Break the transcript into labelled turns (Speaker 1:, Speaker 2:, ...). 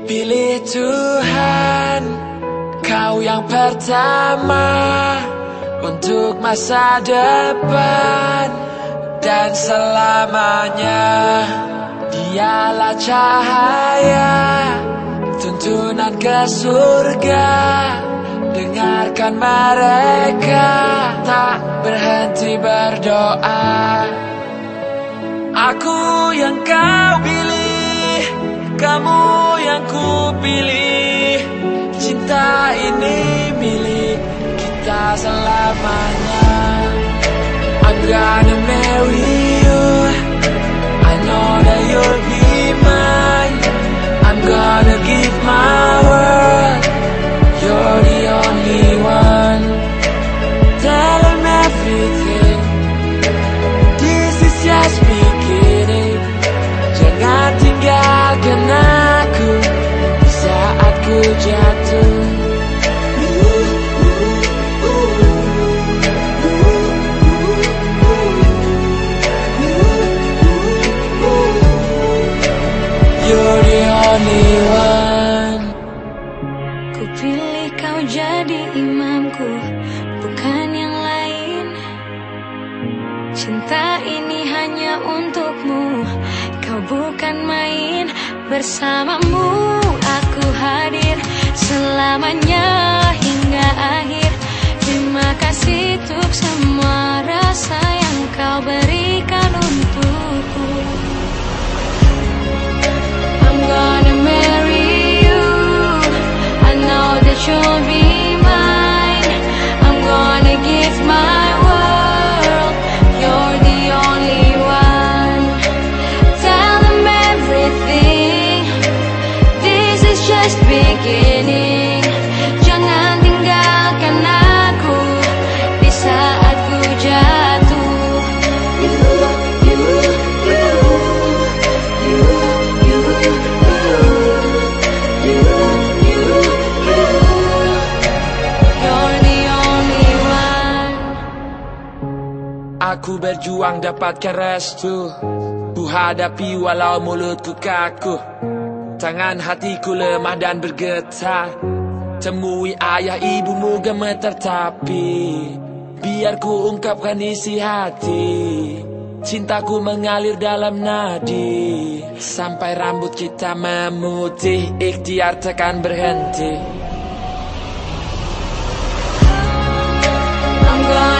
Speaker 1: Kupilih Tuhan Kau yang pertama Untuk masa depan. Dan selamanya Dialah cahaya Tuntunan ke surga. Dengarkan mereka Tak berhenti berdoa. Aku yang kau pilih Kamu yang ku pilih. Cinta ini milik kita selamanya. I'm gonna marry Ku
Speaker 2: pilih kau jadi imamku Bukan yang lain. Cinta ini hanya untukmu Kau bukan main Bersamamu. Aku hadir Selamanya hingga akhir Aku
Speaker 1: berjuang dapatkan restu. Ku hadapi walau mulutku kaku. Tangan hatiku lemah dan bergetar. Temui ayah ibumu gemetar tapi Biar ku ungkapkan isi hati. Cintaku mengalir dalam nadi. Sampai rambut kita memutih Ikhtiar tekan berhenti.
Speaker 2: I'm